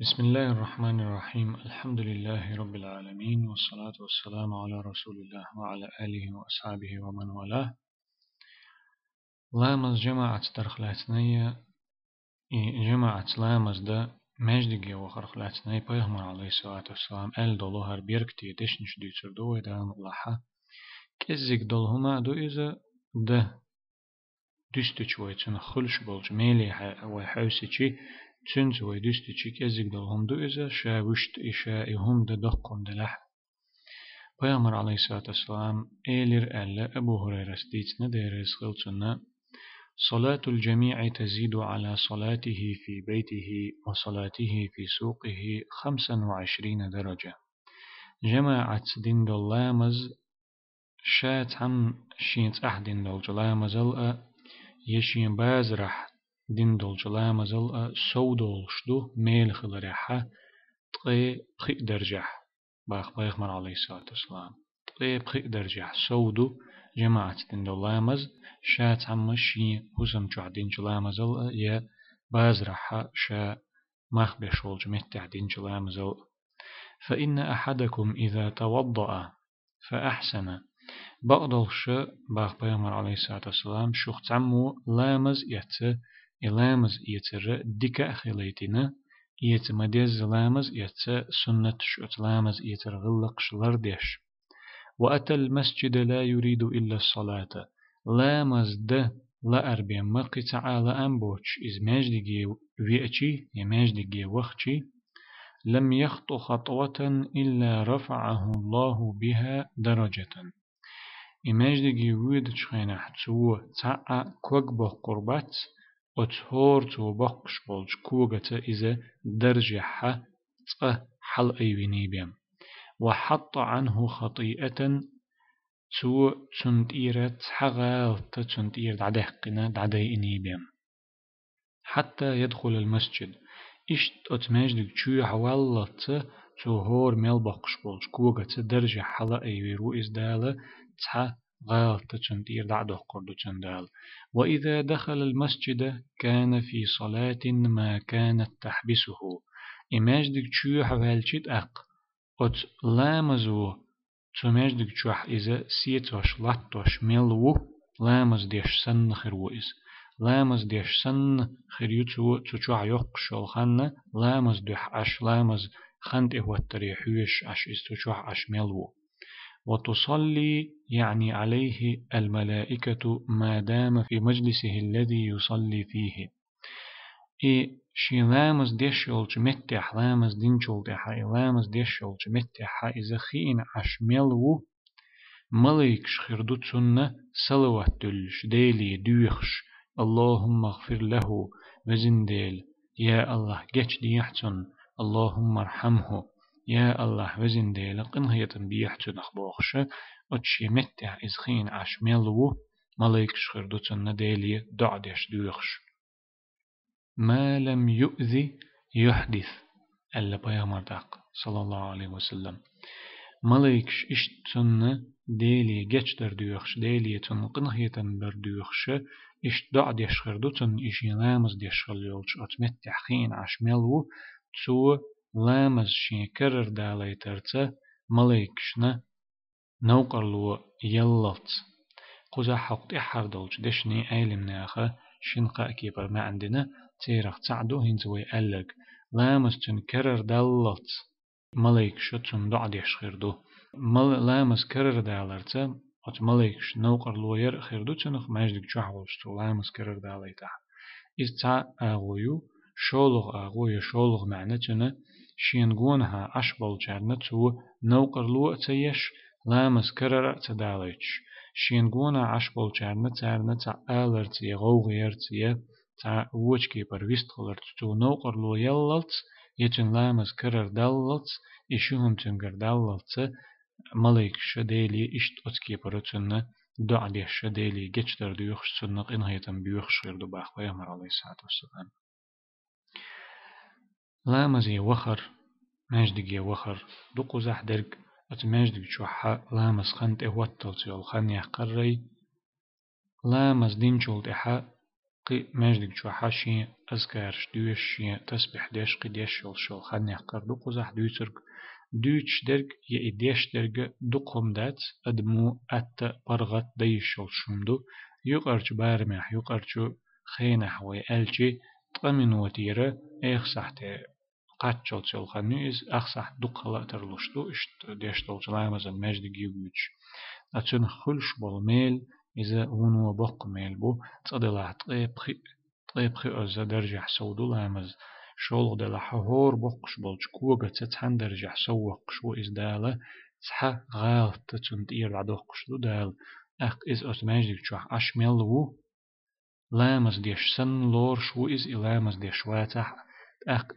بسم الله الرحمن الرحيم. الحمد لله رب العالمين والصلاة والسلام على رسول الله وعلى آله وأصحابه ومن والاه. لامز جماعة درخلاتنية جماعة لامز دا مجدگي وخرخلاتنية بيغمر عليه الصلاة والسلام أل دولو هر بيركتي دشنش ديتر دو دان الله كزيك دول هما دو إذا ده دستش ويتن خلش بولج ميلي وحوسيشي تشنج ويدشت تشيك ازيك دل هم دو إذا شا وشت إشاء هم دقم دلح بيامر عليه الصلاة والسلام إيلر ألا أبو هريرة ستيتنا ديريس خلصنا صلاة الجميع تزيد على صلاته في بيته وصلاته في سوقه خمسا وعشرين درجة. جماعة دين دولامز شات هم شينت أحدين دول جلامز يشين بازرح دين دول جلا مزل سو دول شدو ميل خلريحة تقي بخي درجح. باخ بيغمر عليه الصلاة والسلام. تقي بخي درجح. سودو جماعة دين دول لامز شات عم شي هزم جوع دين جلا مزل يا بازرحة شا مخ بشول جمت دين جلا مزل. فإن أحدكم إذا توضأ فأحسن. بقدلش باخ بيغمر عليه الصلاة والسلام شوخ تعمو لامز يتس إلامز يتر ديكا خليتنا يت مديز لامز يت سنة شوت لامز يتر غلق شلردش وأتى المسجد لا يريد إلا الصلاة لامز ده لا أربي مقي تعالى أنبوش إز ماجدقي ويأتي يماجدقي وخشي لم يخط خطوة إلا رفعه الله بها درجة إماجدقي ويد شخينح تو تعا كوكبه قربات أتهور تو بقش بولج كوغة إذا درجة ح حل أيويني بيم وحط عنه خطيئة تو تنتيرة حغال تنتير دعدهقنا دعدي بيم حتى يدخل المسجد. إشت أتماجدك تشو حوالت تو هور ميل بقش بولج كوغة درجة حل أيويرو إزدالة تح وإذا دخل المسجد كان في صلاة ما كانت تحبسه. إماج دك تشوح والشد أق؟ أت لامزو تماج دك تشوح إذا سيتوش لاتوش ملو لامز ديش سن خروئز لامز ديش سن خريوتو تشوح يوق شولخان لامز دح أش لامز خند إهوتري حوش أش إستوشوح أش ملو وتصلي يعني عليه الملائكة ما دام في مجلسه الذي يصلي فيه. إي شي لامز ديش يولج متح لامز دينجول ديحا إي لامز ديش يولج متح إذا خين عش ملو مليك شخردو تسنة صلوات دلش ديلي دوخش. اللهم اغفر له وزن ديل يا الله جيش ديحتن اللهم ارحمه. يا الله وزن دي لقن هي تنبيح تنخ بوخش أتشي متع إزخين عش ملو ملايك شخر دوتن ديلي دعدش دوخش. ما لم يؤذي يحدث ألا بيامر داق صلى الله عليه وسلم. ملايكش اشتن ديلي جتش در دوخش ديلي تن قنهية بر دوخش إش دعد يشخر دوتن إشي لامز ديشخل يولش أتمتع خين عش ملو تو لامز شين كرر دالي ترتا مليكشنا نوقر لو يلت قزا حقت إحر دولج دشني أيلم ناخا شنقا كيبر ما عندنا تيرخ تعدو هنزوي ألق لامز تن كرر دالت مليكش تن دعد يشخردو مل لامز كرر دالرتا أت مليكش نوقر لو ير خردو تنخ ماجدك جحولش تو لامز كرر دالي تح إز تا أغويو شولغ أغويو شولغ معنى تنه شينغونها أشبل جرنة تو نوقر لو تيش لامس كرر تداليش شينغونا أشبل جرنة تارنة تعالر تي غوغير تي تا وچكي پر ويست خلر تو نوقر لو يللت يتن لامس كرر دللت إشوهم تنگر دللت ملك شديلي إشت أتكي برتن دع دي شديلي جتر ديوخش سنق إنهيتن بيوخش غير دباخ ويامر عليه الصلاة والسلام لا مزي وخر ماجدق وخر. دقو زح درك. أت ماجدق شوحا لا مز خنت إهوتل تيول خن يحقري لا مز دين جولد إحا. قي مجدك شو حشي أذكارش دوشي تسبح ديش قي ديش شل شل خدني أحقر دو قزح دوترك دوتش درك يا إديش درك. دقهم دات. أدمو أت برغت ديش شل شمدو. يقرش بارمح يقرش خينح ويألشي تقمن وتيرة. إيخ سحتي. قاتشل تشل خنو إز أخسح دقلا ترلشتو إشت ديش تول جلامز المجد جيوبيتش أتشن خلش بالميل إذا ونو بق ميل بو تصدلا طيبخي طيبخي أزا درجح سودو لامز شولغ دلا حهور بقش بولج كوغا تتحن شو إز دالا تحا غال تتشن تير لعدوقش دو دال أخ إز أس مجد جوح أشمل وو لامز ديش سن لور شو إز إلامز ديش واتح أق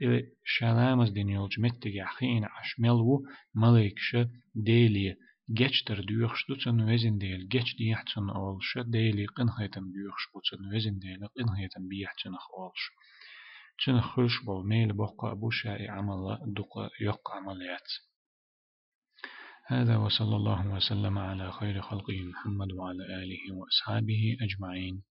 شلامز دين يولج متجع خين عش ملو مليكش ديلي جيتش تر ديوخش دوتن وزن ديل جيتش ديحتن أولش ديلي قن هيتن ديوخش بوتن وزن ديل قن هيتن بيحتن أولش. تن خلش بول ميل بقى أبو شائع عمل دق يق عمليات هذا وصلى الله وسلم على خير خلقه محمد وعلى آله وأصحابه أجمعين.